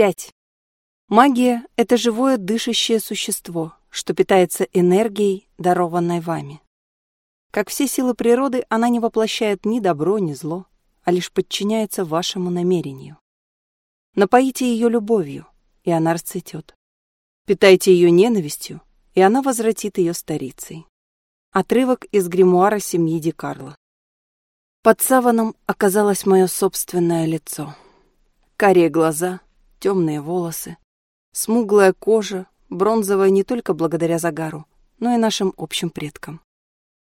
Пять. Магия — это живое дышащее существо, что питается энергией, дарованной вами. Как все силы природы, она не воплощает ни добро, ни зло, а лишь подчиняется вашему намерению. Напоите ее любовью, и она расцветет. Питайте ее ненавистью, и она возвратит ее старицей. Отрывок из гримуара семьи Ди Карло. Под саваном оказалось мое собственное лицо. Карие глаза, темные волосы, смуглая кожа, бронзовая не только благодаря загару, но и нашим общим предкам.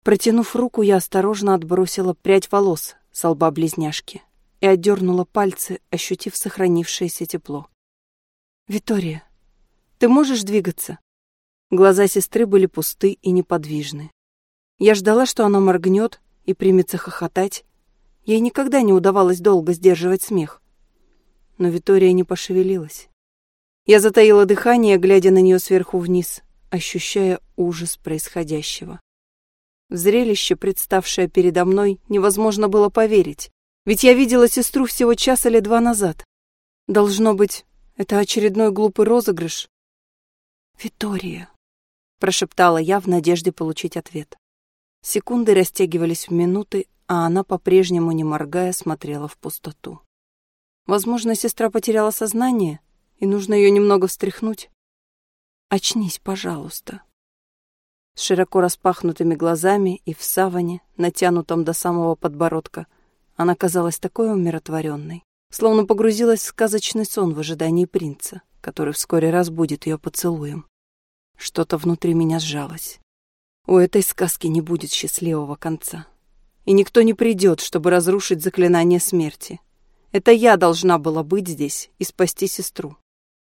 Протянув руку, я осторожно отбросила прядь волос с лба близняшки и отдернула пальцы, ощутив сохранившееся тепло. «Витория, ты можешь двигаться?» Глаза сестры были пусты и неподвижны. Я ждала, что она моргнет и примется хохотать. Ей никогда не удавалось долго сдерживать смех. Но Витория не пошевелилась. Я затаила дыхание, глядя на нее сверху вниз, ощущая ужас происходящего. В зрелище, представшее передо мной, невозможно было поверить, ведь я видела сестру всего час или два назад. Должно быть, это очередной глупый розыгрыш. «Витория», — прошептала я в надежде получить ответ. Секунды растягивались в минуты, а она, по-прежнему не моргая, смотрела в пустоту. Возможно, сестра потеряла сознание, и нужно ее немного встряхнуть. «Очнись, пожалуйста». С широко распахнутыми глазами и в саване, натянутом до самого подбородка, она казалась такой умиротворенной, словно погрузилась в сказочный сон в ожидании принца, который вскоре разбудит ее поцелуем. Что-то внутри меня сжалось. У этой сказки не будет счастливого конца. И никто не придет, чтобы разрушить заклинание смерти. Это я должна была быть здесь и спасти сестру.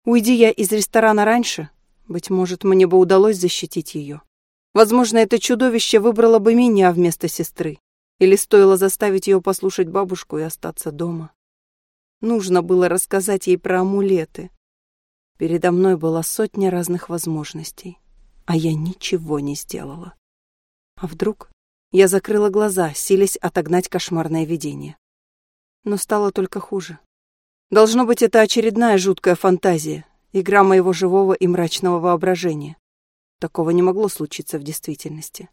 Уйди я из ресторана раньше, быть может, мне бы удалось защитить ее. Возможно, это чудовище выбрало бы меня вместо сестры. Или стоило заставить ее послушать бабушку и остаться дома. Нужно было рассказать ей про амулеты. Передо мной была сотня разных возможностей а я ничего не сделала. А вдруг я закрыла глаза, силясь отогнать кошмарное видение. Но стало только хуже. Должно быть, это очередная жуткая фантазия, игра моего живого и мрачного воображения. Такого не могло случиться в действительности.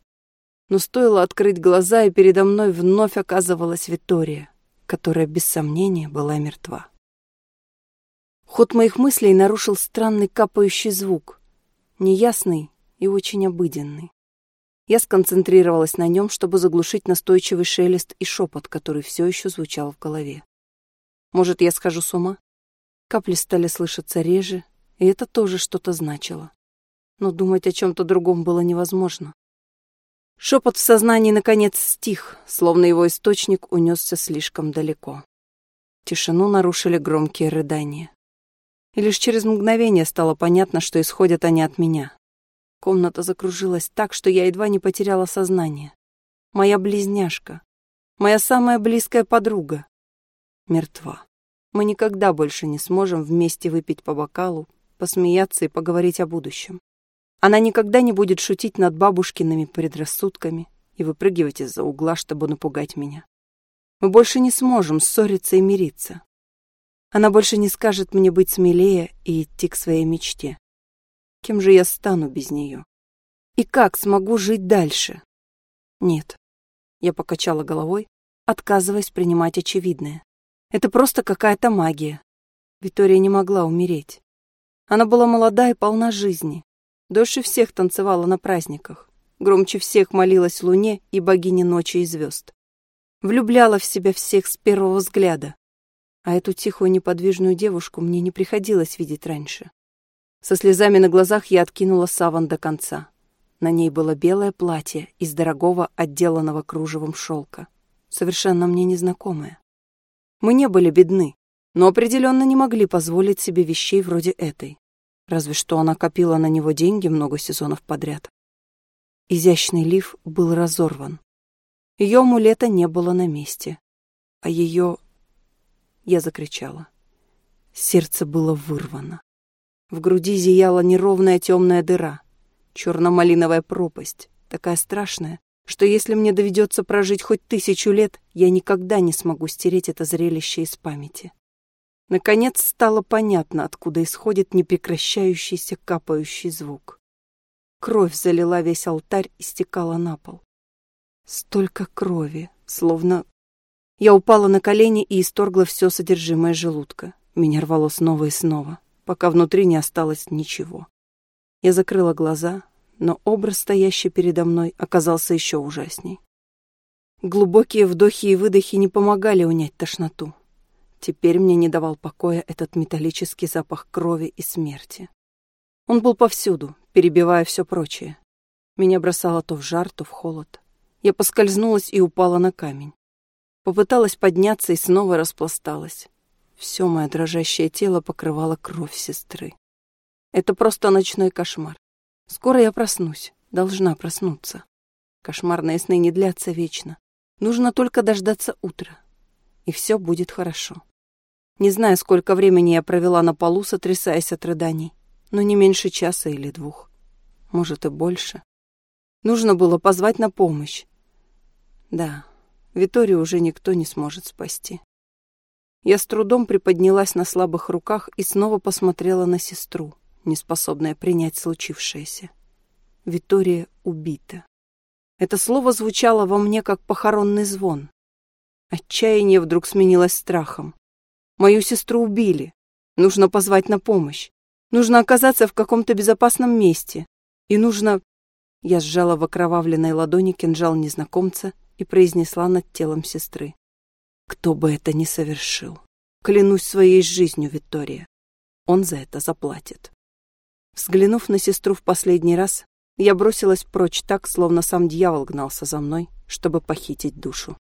Но стоило открыть глаза, и передо мной вновь оказывалась Виктория, которая без сомнения была мертва. Ход моих мыслей нарушил странный капающий звук, неясный и очень обыденный. Я сконцентрировалась на нем, чтобы заглушить настойчивый шелест и шепот, который все еще звучал в голове. Может, я схожу с ума? Капли стали слышаться реже, и это тоже что-то значило. Но думать о чем-то другом было невозможно. Шепот в сознании наконец стих, словно его источник унесся слишком далеко. Тишину нарушили громкие рыдания. И лишь через мгновение стало понятно, что исходят они от меня. Комната закружилась так, что я едва не потеряла сознание. Моя близняшка, моя самая близкая подруга, мертва. Мы никогда больше не сможем вместе выпить по бокалу, посмеяться и поговорить о будущем. Она никогда не будет шутить над бабушкиными предрассудками и выпрыгивать из-за угла, чтобы напугать меня. Мы больше не сможем ссориться и мириться. Она больше не скажет мне быть смелее и идти к своей мечте. Кем же я стану без нее? И как смогу жить дальше? Нет. Я покачала головой, отказываясь принимать очевидное. Это просто какая-то магия. Виктория не могла умереть. Она была молода и полна жизни. Дольше всех танцевала на праздниках. Громче всех молилась луне и богине ночи и звезд. Влюбляла в себя всех с первого взгляда. А эту тихую неподвижную девушку мне не приходилось видеть раньше. Со слезами на глазах я откинула саван до конца. На ней было белое платье из дорогого, отделанного кружевом шелка, совершенно мне незнакомое. Мы не были бедны, но определенно не могли позволить себе вещей вроде этой. Разве что она копила на него деньги много сезонов подряд. Изящный лиф был разорван. Ее амулета не было на месте. А ее... Я закричала. Сердце было вырвано. В груди зияла неровная темная дыра, черно-малиновая пропасть, такая страшная, что если мне доведется прожить хоть тысячу лет, я никогда не смогу стереть это зрелище из памяти. Наконец стало понятно, откуда исходит непрекращающийся капающий звук. Кровь залила весь алтарь и стекала на пол. Столько крови, словно... Я упала на колени и исторгла все содержимое желудка. Меня рвало снова и снова, пока внутри не осталось ничего. Я закрыла глаза, но образ, стоящий передо мной, оказался еще ужасней. Глубокие вдохи и выдохи не помогали унять тошноту. Теперь мне не давал покоя этот металлический запах крови и смерти. Он был повсюду, перебивая все прочее. Меня бросало то в жар, то в холод. Я поскользнулась и упала на камень. Попыталась подняться и снова распласталась. Все мое дрожащее тело покрывало кровь сестры. Это просто ночной кошмар. Скоро я проснусь, должна проснуться. Кошмарные сны не длятся вечно. Нужно только дождаться утра, и все будет хорошо. Не знаю, сколько времени я провела на полу, сотрясаясь от рыданий, но не меньше часа или двух. Может, и больше. Нужно было позвать на помощь. Да, Виторию уже никто не сможет спасти. Я с трудом приподнялась на слабых руках и снова посмотрела на сестру, неспособная принять случившееся. Витория убита. Это слово звучало во мне, как похоронный звон. Отчаяние вдруг сменилось страхом. Мою сестру убили. Нужно позвать на помощь. Нужно оказаться в каком-то безопасном месте. И нужно... Я сжала в окровавленной ладони кинжал незнакомца и произнесла над телом сестры. Кто бы это ни совершил. Клянусь своей жизнью, Виктория. Он за это заплатит. Взглянув на сестру в последний раз, я бросилась прочь так, словно сам дьявол гнался за мной, чтобы похитить душу.